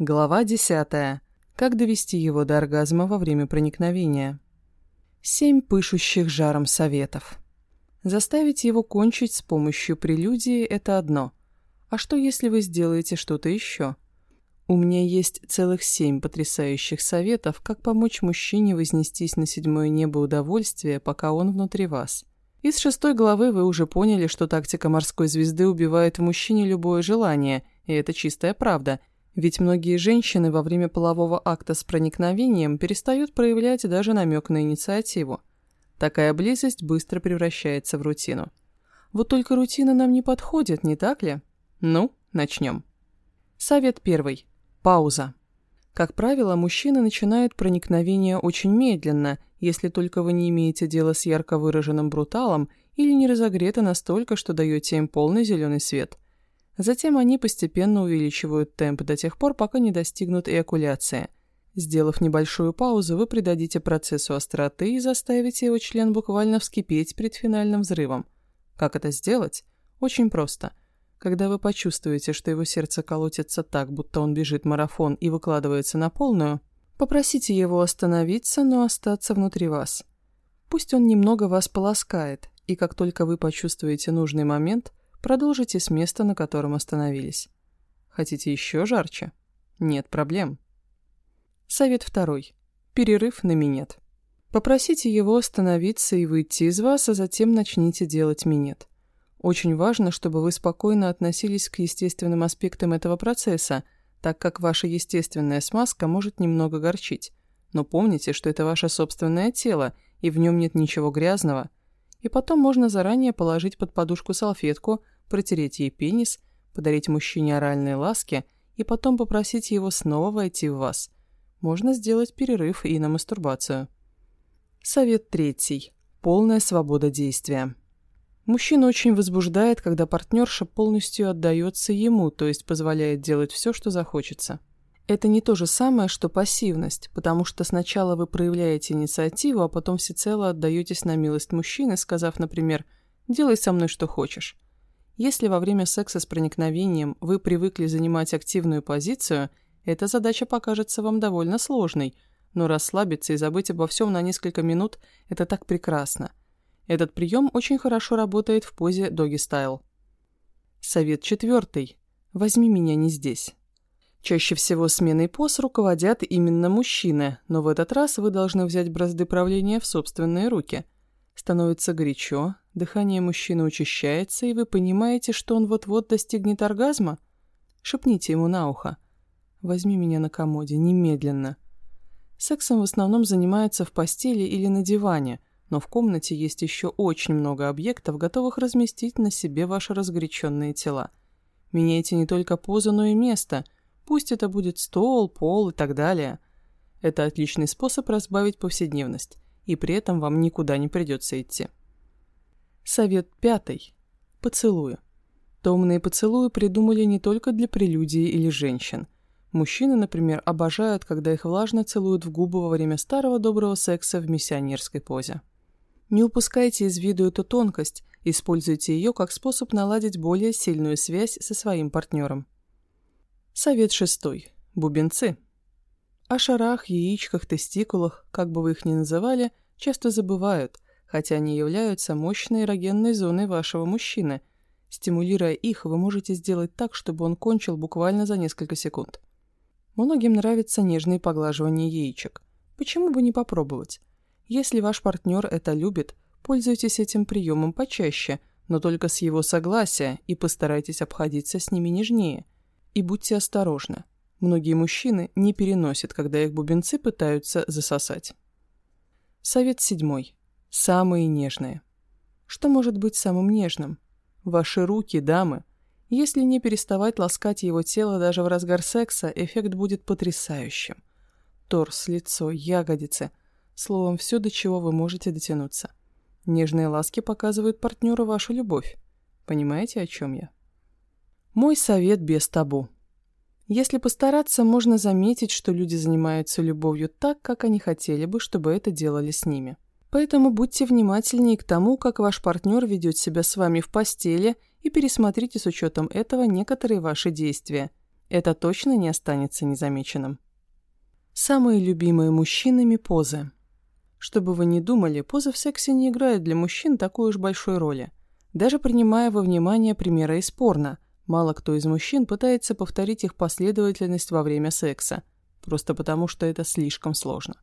Глава 10. Как довести его до оргазма во время проникновения. Семь пышущих жаром советов. Заставить его кончить с помощью прелюдии – это одно. А что, если вы сделаете что-то еще? У меня есть целых семь потрясающих советов, как помочь мужчине вознестись на седьмое небо удовольствия, пока он внутри вас. Из шестой главы вы уже поняли, что тактика морской звезды убивает в мужчине любое желание, и это чистая правда, ведь многие женщины во время полового акта с проникновением перестают проявлять даже намек на инициативу. Такая близость быстро превращается в рутину. Вот только рутина нам не подходит, не так ли? Ну, начнем. Совет первый. Пауза. Как правило, мужчины начинают проникновение очень медленно, если только вы не имеете дело с ярко выраженным бруталом или не разогреты настолько, что даете им полный зеленый свет. Затем они постепенно увеличивают темп до тех пор, пока не достигнут эякуляции. Сделав небольшую паузу, вы придадите процессу остроты и заставите его член буквально вскипеть перед финальным взрывом. Как это сделать? Очень просто – когда вы почувствуете, что его сердце колотится так, будто он бежит марафон и выкладывается на полную, попросите его остановиться, но остаться внутри вас. Пусть он немного вас полоскает, и как только вы почувствуете нужный момент, продолжите с места, на котором остановились. Хотите еще жарче? Нет проблем. Совет второй. Перерыв на минет. Попросите его остановиться и выйти из вас, а затем начните делать минет. Очень важно, чтобы вы спокойно относились к естественным аспектам этого процесса, так как ваша естественная смазка может немного горчить. Но помните, что это ваше собственное тело, и в нем нет ничего грязного. И потом можно заранее положить под подушку салфетку, протереть ей пенис, подарить мужчине оральные ласки и потом попросить его снова войти в вас. Можно сделать перерыв и на мастурбацию. Совет третий. Полная свобода действия. Мужчина очень возбуждает, когда партнерша полностью отдается ему, то есть позволяет делать все, что захочется. Это не то же самое, что пассивность, потому что сначала вы проявляете инициативу, а потом всецело отдаетесь на милость мужчины, сказав, например, «делай со мной что хочешь». Если во время секса с проникновением вы привыкли занимать активную позицию, эта задача покажется вам довольно сложной, но расслабиться и забыть обо всем на несколько минут – это так прекрасно. Этот прием очень хорошо работает в позе доги-стайл. Совет четвертый. Возьми меня не здесь. Чаще всего сменой поз руководят именно мужчины, но в этот раз вы должны взять бразды правления в собственные руки. Становится горячо, дыхание мужчины учащается, и вы понимаете, что он вот-вот достигнет оргазма? Шепните ему на ухо. «Возьми меня на комоде, немедленно». Сексом в основном занимаются в постели или на диване – но в комнате есть еще очень много объектов, готовых разместить на себе ваши разгоряченные тела. Меняйте не только позу, но и место. Пусть это будет стол, пол и так далее. Это отличный способ разбавить повседневность, и при этом вам никуда не придется идти. Совет пятый. Поцелуи. Томные поцелуи придумали не только для прелюдии или женщин. Мужчины, например, обожают, когда их влажно целуют в губы во время старого доброго секса в миссионерской позе. Не упускайте из виду эту тонкость, используйте ее как способ наладить более сильную связь со своим партнером. Совет шестой. Бубенцы. О шарах, яичках, тестикулах, как бы вы их ни называли, часто забывают, хотя они являются мощной эрогенной зоной вашего мужчины. Стимулируя их, вы можете сделать так, чтобы он кончил буквально за несколько секунд. Многим нравится нежное поглаживание яичек. Почему бы не попробовать? Если ваш партнер это любит, пользуйтесь этим приемом почаще, но только с его согласия и постарайтесь обходиться с ними нежнее. И будьте осторожны. Многие мужчины не переносят, когда их бубенцы пытаются засосать. Совет седьмой. Самые нежные. Что может быть самым нежным? Ваши руки, дамы. Если не переставать ласкать его тело даже в разгар секса, эффект будет потрясающим. Торс, лицо, ягодицы – Словом, все, до чего вы можете дотянуться. Нежные ласки показывают партнеру вашу любовь. Понимаете, о чем я? Мой совет без табу. Если постараться, можно заметить, что люди занимаются любовью так, как они хотели бы, чтобы это делали с ними. Поэтому будьте внимательнее к тому, как ваш партнер ведет себя с вами в постели, и пересмотрите с учетом этого некоторые ваши действия. Это точно не останется незамеченным. Самые любимые мужчинами позы. Чтобы вы не думали, поза в сексе не играет для мужчин такой уж большой роли. Даже принимая во внимание примеры из порно, мало кто из мужчин пытается повторить их последовательность во время секса, просто потому что это слишком сложно.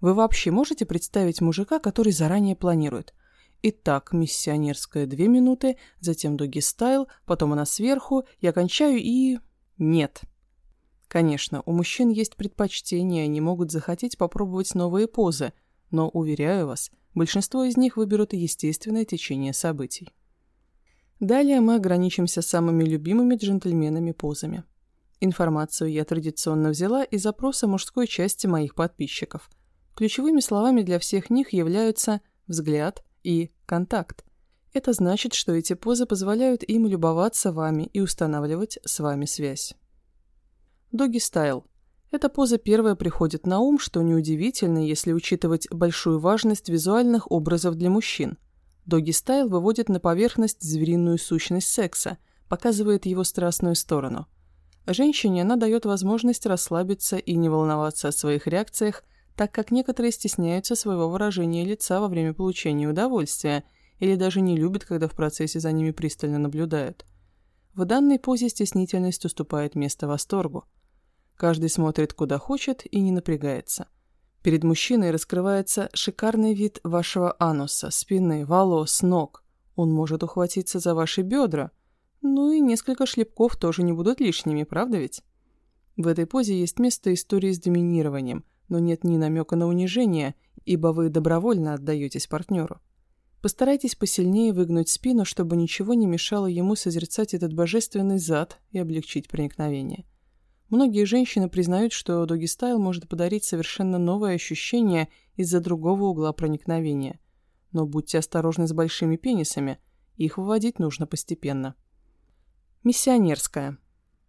Вы вообще можете представить мужика, который заранее планирует? Итак, миссионерская две минуты, затем дуги стайл, потом она сверху, я кончаю и... Нет. Конечно, у мужчин есть предпочтения, они могут захотеть попробовать новые позы, но, уверяю вас, большинство из них выберут естественное течение событий. Далее мы ограничимся самыми любимыми джентльменами позами. Информацию я традиционно взяла из запроса мужской части моих подписчиков. Ключевыми словами для всех них являются «взгляд» и «контакт». Это значит, что эти позы позволяют им любоваться вами и устанавливать с вами связь. Доги стайл. Эта поза первая приходит на ум, что неудивительно, если учитывать большую важность визуальных образов для мужчин. Доги стайл выводит на поверхность звериную сущность секса, показывает его страстную сторону. Женщине она дает возможность расслабиться и не волноваться о своих реакциях, так как некоторые стесняются своего выражения лица во время получения удовольствия – или даже не любят, когда в процессе за ними пристально наблюдают. В данной позе стеснительность уступает место восторгу. Каждый смотрит куда хочет и не напрягается. Перед мужчиной раскрывается шикарный вид вашего ануса, спины, волос, ног. Он может ухватиться за ваши бедра. Ну и несколько шлепков тоже не будут лишними, правда ведь? В этой позе есть место истории с доминированием, но нет ни намека на унижение, ибо вы добровольно отдаетесь партнеру. Постарайтесь посильнее выгнуть спину, чтобы ничего не мешало ему созерцать этот божественный зад и облегчить проникновение. Многие женщины признают, что доги-стайл может подарить совершенно новое ощущение из-за другого угла проникновения. Но будьте осторожны с большими пенисами, их выводить нужно постепенно. Миссионерская.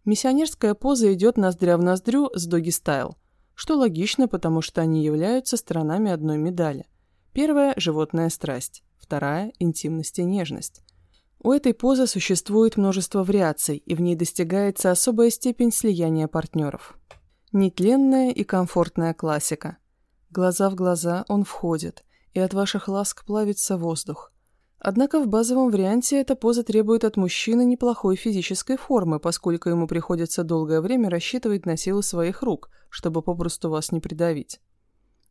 Миссионерская поза идет ноздря в ноздрю с доги-стайл, что логично, потому что они являются сторонами одной медали. Первая – животная страсть вторая – интимность и нежность. У этой позы существует множество вариаций, и в ней достигается особая степень слияния партнеров. Нетленная и комфортная классика. Глаза в глаза он входит, и от ваших ласк плавится воздух. Однако в базовом варианте эта поза требует от мужчины неплохой физической формы, поскольку ему приходится долгое время рассчитывать на силу своих рук, чтобы попросту вас не придавить.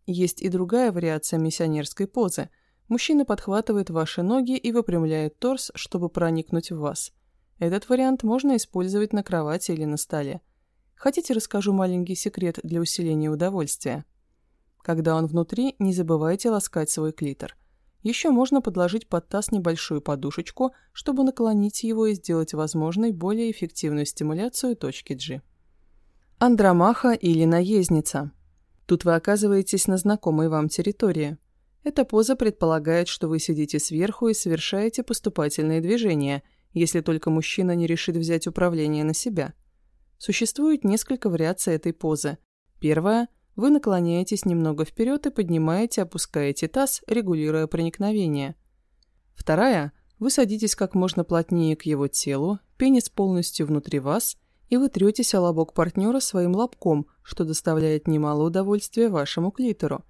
Есть и другая вариация миссионерской позы – Мужчина подхватывает ваши ноги и выпрямляет торс, чтобы проникнуть в вас. Этот вариант можно использовать на кровати или на столе. Хотите, расскажу маленький секрет для усиления удовольствия? Когда он внутри, не забывайте ласкать свой клитор. Еще можно подложить под таз небольшую подушечку, чтобы наклонить его и сделать возможной более эффективную стимуляцию точки G. Андромаха или наездница. Тут вы оказываетесь на знакомой вам территории. Эта поза предполагает, что вы сидите сверху и совершаете поступательные движения, если только мужчина не решит взять управление на себя. Существует несколько вариаций этой позы. Первая – вы наклоняетесь немного вперед и поднимаете, опускаете таз, регулируя проникновение. Вторая – вы садитесь как можно плотнее к его телу, пенис полностью внутри вас, и вы третесь о лобок партнера своим лобком, что доставляет немало удовольствия вашему клитору.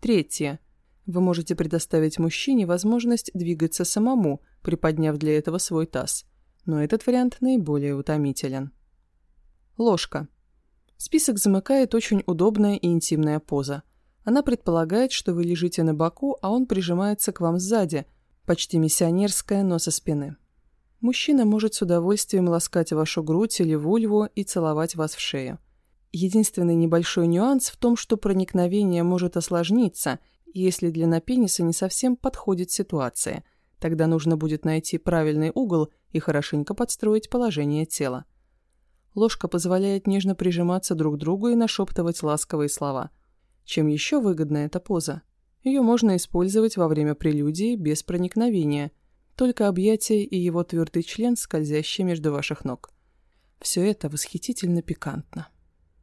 Третье – вы можете предоставить мужчине возможность двигаться самому, приподняв для этого свой таз. Но этот вариант наиболее утомителен. Ложка. Список замыкает очень удобная и интимная поза. Она предполагает, что вы лежите на боку, а он прижимается к вам сзади, почти миссионерская, но со спины. Мужчина может с удовольствием ласкать вашу грудь или вульву и целовать вас в шею. Единственный небольшой нюанс в том, что проникновение может осложниться, если длина пениса не совсем подходит ситуации, тогда нужно будет найти правильный угол и хорошенько подстроить положение тела. Ложка позволяет нежно прижиматься друг к другу и нашептывать ласковые слова. Чем еще выгодна эта поза? Ее можно использовать во время прелюдии без проникновения, только объятие и его твердый член, скользящий между ваших ног. Все это восхитительно пикантно.